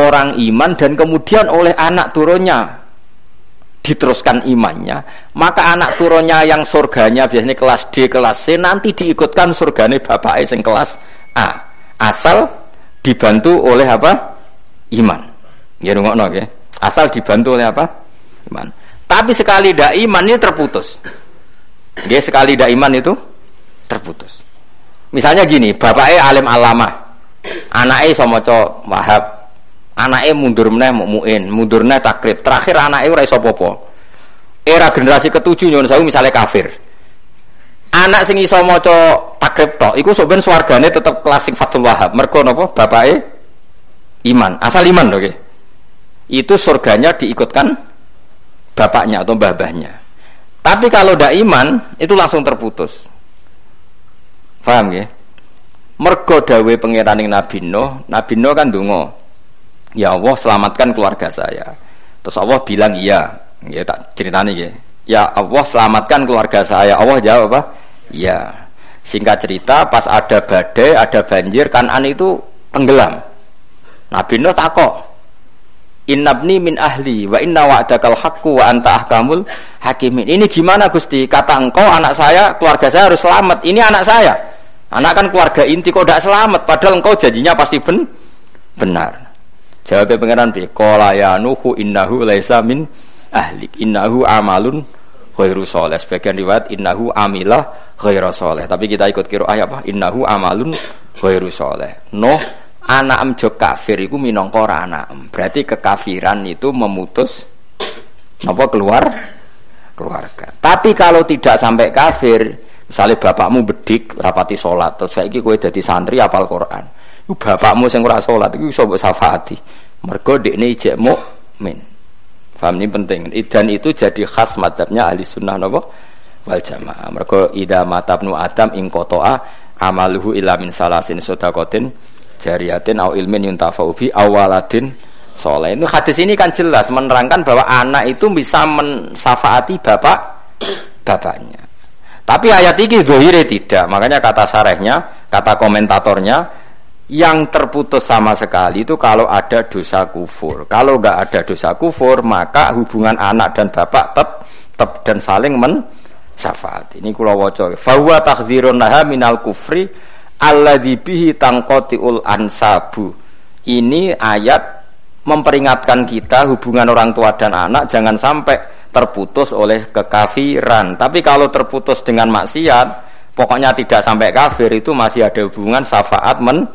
orang iman dan kemudian oleh anak turunnya diteruskan imannya, maka anak turunnya yang surganya biasanya kelas D, kelas C nanti diikutkan surganya bapak yang kelas A. Asal dibantu oleh apa? Iman. Ya rungokno ya. Asal dibantu oleh apa? Iman. Tapi sekali tidak iman ini terputus. Dia sekali tidak iman itu terputus. Misalnya gini, bapaknya alim alama, anaknya sama cowok wahab, anaknya mundur meneh muin, mundur meneh takrib. Terakhir anaknya ora iso popo. Era generasi ketujuh nyon sewu misalnya kafir. Anak sing iso maca takrib tok iku sok ben swargane tetep kelas sing Fathul Wahab. Mergo napa? Bapake iman, asal iman lho okay? Itu surganya diikutkan bapaknya atau babahnya. Tapi kalau tidak iman, itu langsung terputus. Paham ya? Mergo dawe pengiraning Nabi Nuh, Nabi Nuh kan dungo. Ya Allah selamatkan keluarga saya. Terus Allah bilang iya. Ya tak ceritanya ya. Ya Allah selamatkan keluarga saya. Allah jawab apa? Ya. Singkat cerita pas ada badai, ada banjir, kanan itu tenggelam. Nabi Nuh takok. Innabni min ahli wa inna wa'dakal haqqu wa anta ahkamul hakimin. Ini gimana Gusti? Kata engkau anak saya, keluarga saya harus selamat. Ini anak saya. Anak kan keluarga inti kok tidak selamat padahal engkau janjinya pasti ben benar. Jawabnya pangeran bi qala ya nuhu innahu laisa min ahlik innahu amalun ghairu soleh. Sebagian riwayat innahu amilah ghairu soleh. Tapi kita ikut kira ayat apa? Innahu amalun ghairu soleh. Noh anak emjo kafir itu minangka anak. Berarti kekafiran itu memutus apa keluar keluarga. Tapi kalau tidak sampai kafir, misalnya bapakmu bedik rapati sholat, terus saya kue jadi santri apal Quran. Itu bapakmu yang ora sholat itu iso safati. Mergo dekne ijek mukmin. Faham ini penting. Dan itu jadi khas madhabnya ahli sunnah nopo wal jamaah. Mergo ida matabnu adam ing kotoa amaluhu ila min salasin sodakotin jariatin au ilmin yuntafa'u fi awaladin soleh. Itu hadis ini kan jelas menerangkan bahwa anak itu bisa mensafaati bapak bapaknya. Tapi ayat ini dohire tidak. Makanya kata sarehnya, kata komentatornya, yang terputus sama sekali itu kalau ada dosa kufur. Kalau nggak ada dosa kufur, maka hubungan anak dan bapak tetap, tetap dan saling men syafaat. Ini kula waca. Fahuwa takdzirun naha minal kufri alladzi bihi tangqatiul ansabu. Ini ayat memperingatkan kita hubungan orang tua dan anak jangan sampai terputus oleh kekafiran. Tapi kalau terputus dengan maksiat, pokoknya tidak sampai kafir itu masih ada hubungan syafaat men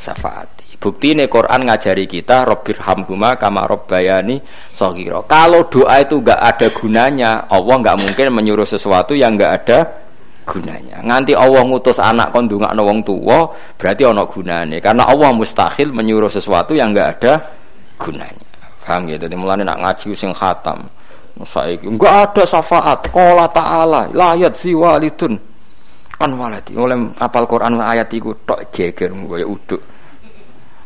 syafaat. Bukti ini Quran ngajari kita Robbir hamhuma kama robbayani sohiro. Kalau doa itu nggak ada gunanya, Allah nggak mungkin menyuruh sesuatu yang nggak ada gunanya. Nganti Allah ngutus anak kon ndongakno wong tuwa, berarti ana gunane. Karena Allah mustahil menyuruh sesuatu yang enggak ada gunanya. Paham ya? Jadi mulane nak ngaji sing khatam. Saiki enggak ada syafaat. Qala ta'ala la si walidun kan waladi. Oleh apal Quran ayat iku tok geger kaya uduk.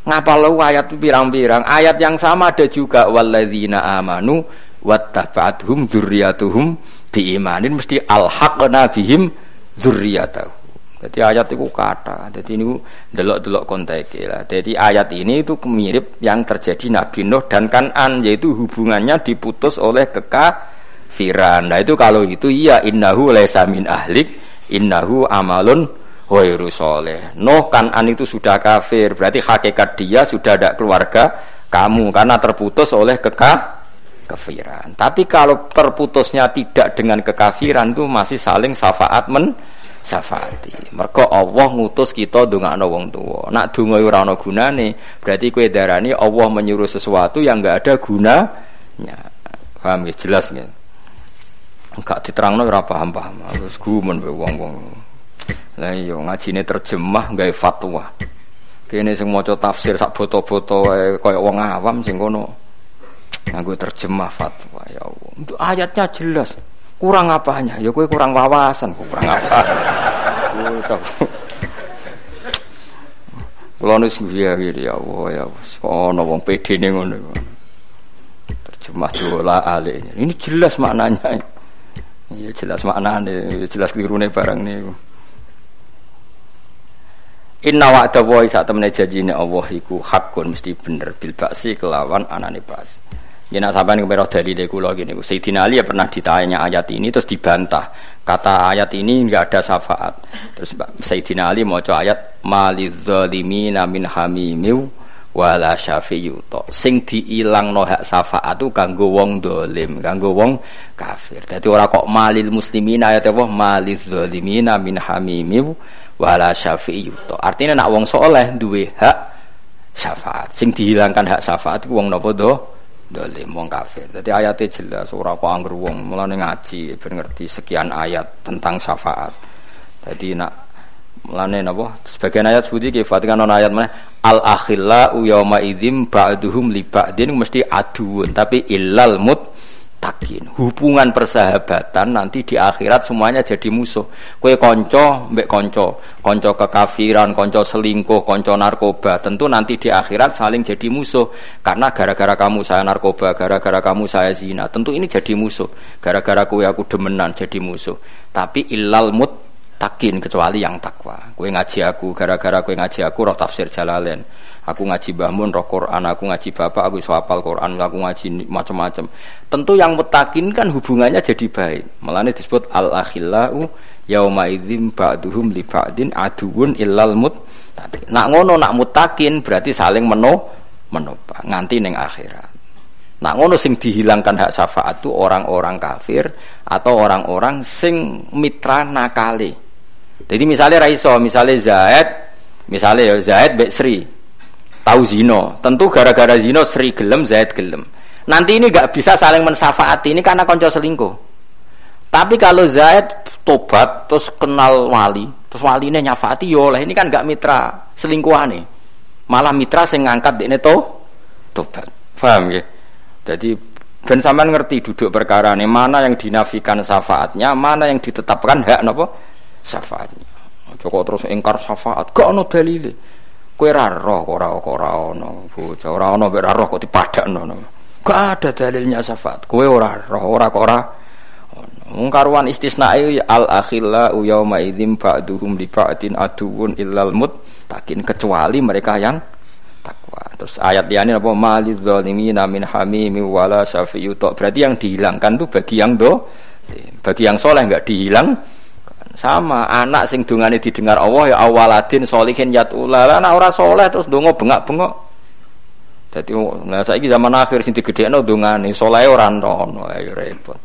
Ngapal lu ayat pirang-pirang. Ayat yang sama ada juga walladzina amanu wattaba'athum dzurriyyatuhum biimanin mesti alhaqna bihim zurriyatahu. Jadi ayat itu kata. Jadi ini delok-delok konteks lah. Jadi ayat ini itu mirip yang terjadi Nabi Nuh dan Kanan yaitu hubungannya diputus oleh kekafiran. Nah itu kalau itu iya innahu laisa min ahlik innahu amalun ghairu soleh. Nuh Kanan itu sudah kafir. Berarti hakikat dia sudah ada keluarga kamu karena terputus oleh kekafiran. Tapi kalau terputusnya tidak dengan kekafiran itu masih saling syafaat men syafaati. Mergo Allah ngutus kita ndongakno wong tuwa. Nak donga ora ana gunane, berarti kowe darani Allah menyuruh sesuatu yang enggak ada gunanya. Paham ya jelas ya. Enggak diterangno ora paham-paham. Terus gumen wong-wong. Lah iya ngajine terjemah gawe fatwa. Kene sing maca tafsir sak boto-boto kaya wong awam sing kono. Nganggo terjemah fatwa ya Allah. Untuk ayatnya jelas. Kurang apanya? Ya kue kurang wawasan, kurang apa? Kulo nu ya ya Allah ya ono wong pedene ngono. Terjemah dola ale. Ini jelas maknanya. Ya jelas maknanya, jelas kelirune barang niku. Inna wa'da wa saat temene janjine Allah iku hakun mesti bener bil baksi kelawan anane pas. Yen sampean kepero dalile kula gini. Sayyidina Ali ya pernah ditanya ayat ini terus dibantah. Kata ayat ini enggak ada syafaat. Terus Sayyidina Ali maca ayat malidzzalimina min hamimiu wala syafiyu to. Sing diilangno hak syafaat itu kanggo wong dolim, kanggo wong kafir. Dadi ora kok malil muslimina ayat apa malidzzalimina min hamimiu wala syafi'i yuto. Artinya nak wong soleh duwe hak syafaat. Sing dihilangkan hak syafaat ku wong napa do? Dolim wong kafir. Jadi ayatnya jelas ora kok angger wong mulane ngaji ben ngerti sekian ayat tentang syafaat. Jadi nak mulane napa? Sebagian ayat sebuti ki Fatihah non ayat mana al akhilla yauma idzim ba'duhum li ba'din mesti aduun tapi illal mut takin hubungan persahabatan nanti di akhirat semuanya jadi musuh. Kue konco mbek konco. Konco kekafiran konco selingkuh konco narkoba. Tentu nanti di akhirat saling jadi musuh. Karena gara-gara kamu saya narkoba gara-gara kamu saya zina tentu ini jadi musuh. Gara-gara kue aku demenan jadi musuh. Tapi ilal mut takin kecuali yang takwa. Kue ngaji aku gara-gara kue ngaji aku roh tafsir jalalen aku ngaji bahmun roh Quran aku ngaji bapak aku iso hafal Quran aku ngaji macam-macam tentu yang mutakin kan hubungannya jadi baik. Melane disebut al akhillau yauma idzim ba'duhum li ba'din aduun illal mut tapi nak ngono nak mutakin berarti saling meno menopang nganti neng akhirat. Nak ngono sing dihilangkan hak syafaat itu orang-orang kafir atau orang-orang sing mitra nakali jadi misalnya Raiso misalnya Zaid misalnya ya Zaid Bek Sri tahu zino. Tentu gara-gara zino Sri gelem, Zaid gelem. Nanti ini nggak bisa saling mensafaati ini karena konco selingkuh. Tapi kalau Zaid tobat terus kenal wali, terus wali ini nyafati ya oleh ini kan nggak mitra selingkuhan nih. Malah mitra sing ngangkat ini to tobat. Paham ya? Jadi dan sampean ngerti duduk perkara ini mana yang dinafikan syafaatnya, mana yang ditetapkan hak napa syafaatnya. Joko terus ingkar syafaat, gak ono dalile. Raro kok ora kok ora ono, bocah ora ono mek roh kok dipadakno. Gak ada dalilnya syafaat. Kue ora roh ora kok ora Wong karuan istisnae al akhilla yauma idzim ba'duhum li ba'din aduun illal takin kecuali mereka yang takwa. Terus ayat ini apa malidz zalimina min hamimi wala syafi'u berarti yang dihilangkan tuh bagi yang do bagi yang soleh enggak dihilang sama anak sing dungane didengar Allah ya awaladin solihin yatula. Lah anak ora soleh terus dongo bengak-bengok. Jadi nah saiki zaman akhir sing digedhekno dungane soleh ora ono ayo repot.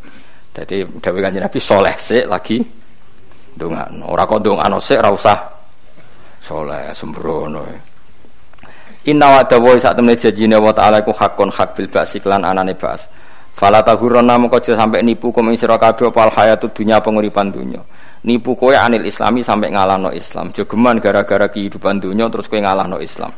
Jadi dawuh kanjeng Nabi soleh sik lagi dongano ora kok dongano sik ora usah soleh sembrono Inna wa dawa sak temne janjine wa ta'ala iku hakun hak bil ba'si lan anane ba'as. Fala tahurrana mongko sampai nipu kum ing sira kabeh apa hayatud dunya penguripan dunya nipu kowe anil islami sampai ngalahno Islam. Jogeman gara-gara kehidupan dunia terus kowe ngalahno Islam.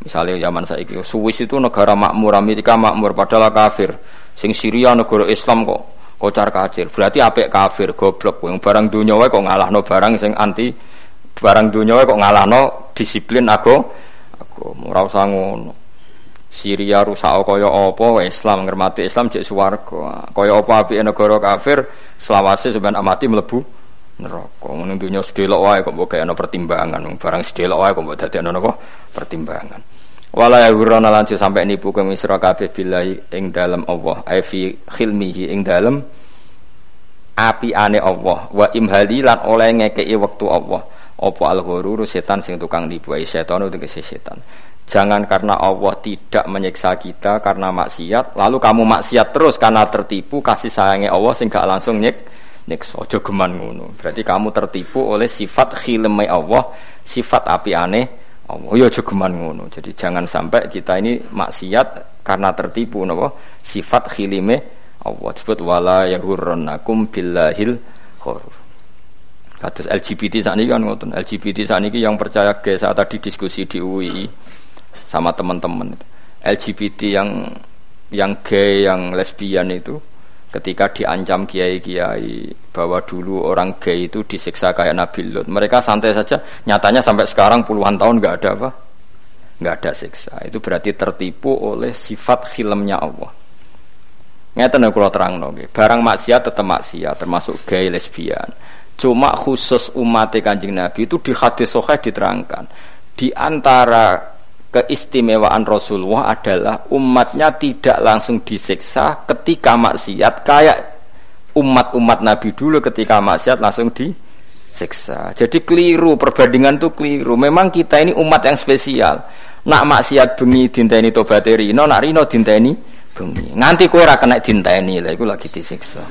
Misalnya zaman saiki Swiss itu negara makmur Amerika makmur padahal kafir. Sing Syria negara Islam kok kocar kacir. Berarti apik kafir goblok. Yang barang dunia wae kok ngalahno barang sing anti barang dunia wae kok ngalahno disiplin aku aku ora usah ngono. Syria rusak kaya apa? Islam ngermati Islam jek swarga. Kaya apa apike negara kafir? Selawase sampean amati mlebu neraka. Mun dunya sedelok wae kok mbok ana pertimbangan, barang sedelok wae kok mbok dadekno napa pertimbangan. Wala ya hurana lan sampai nipu kang misra kabeh billahi ing dalem Allah, ai fi khilmihi ing dalem api ane Allah wa imhali lan oleh ngekei waktu Allah. Apa al setan sing tukang nipu ai setan itu setan. Jangan karena Allah tidak menyiksa kita karena maksiat, lalu kamu maksiat terus karena tertipu kasih sayangnya Allah sehingga langsung nyek nyiksa aja geman ngono. Berarti kamu tertipu oleh sifat khilme Allah sifat api aneh Allah. Ya aja geman ngono. Jadi jangan sampai kita ini maksiat karena tertipu napa? Sifat khilime Allah. Disebut wala yahurrannakum billahil ghurur. Kados LGBT saat ini kan ngoten. LGBT saat yang percaya ke saat tadi diskusi di UI sama teman-teman. LGBT yang yang gay, yang lesbian itu ketika diancam kiai-kiai bahwa dulu orang gay itu disiksa kayak Nabi Lut. Mereka santai saja, nyatanya sampai sekarang puluhan tahun nggak ada apa? nggak ada siksa. Itu berarti tertipu oleh sifat filmnya Allah. Ngeten terang no, barang maksiat tetap maksiat, termasuk gay, lesbian. Cuma khusus umat Kanjeng Nabi itu di hadis sahih diterangkan. Di antara keistimewaan Rasulullah adalah umatnya tidak langsung disiksa ketika maksiat kayak umat-umat Nabi dulu ketika maksiat langsung disiksa. Jadi keliru perbandingan itu keliru. Memang kita ini umat yang spesial. Nak maksiat bengi dinteni tobat rino, nak rino dinteni bengi. Nganti kowe ora kena dinteni, lha iku lagi disiksa.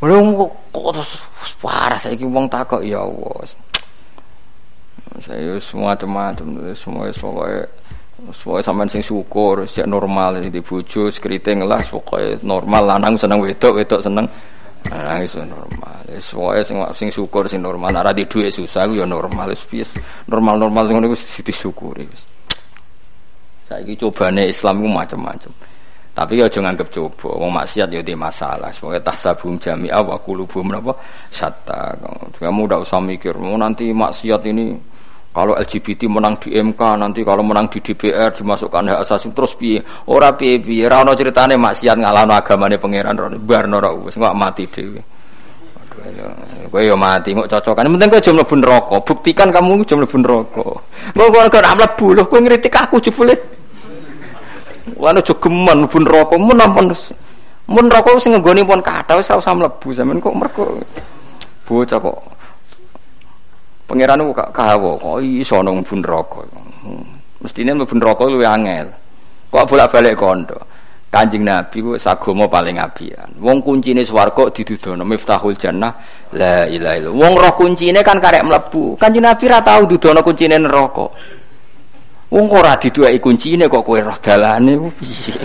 Lho kok parah saiki wong takok ya Allah saya semua macam-macam semua semua semua sampean sing syukur sejak normal di bojo skriting lah pokoknya normal lanang seneng wedok wedok seneng. Nah itu normal. Semua sing sing syukur sing normal. Ora di duit susah ya normal. Wis normal normal sing ngono wis disyukuri wis. Saiki cobane Islam ku macam-macam tapi ya jangan anggap coba. Wong maksiat ya di masalah. Sebagai tahsabum jami'a wa qulubum napa? Satta kamu udah usah mikir mau nanti maksiat ini kalau LGBT menang di MK nanti kalau menang di DPR dimasukkan hak asasi terus piye? Ora piye piye. Ora ono critane maksiat ngalahno agamane pangeran barno ora wis nggak mati dhewe. Kowe yo mati kok cocokan. Penting kowe aja mlebu neraka. Buktikan kamu aja mlebu neraka. Kok kok ora mlebu lho kowe ngritik aku jebule. Wano aja geman mlebu neraka. Mun ampun mun neraka sing nggone pun kathah wis ora usah mlebu sampean kok mergo bocah kok Pangeran kok kawo, kok iso nang mlebu neraka. Mestine mlebu neraka luwih angel. Kok bolak-balik kondo. Kanjeng Nabi ku sagama paling apian. Wong kuncine swarga didudono miftahul jannah la ilaha illallah. Wong roh kuncine kan karek mlebu. Kanjeng Nabi ra tau dudono kuncine neraka. Wong ora diduweki kuncine kok kowe roh dalane piye?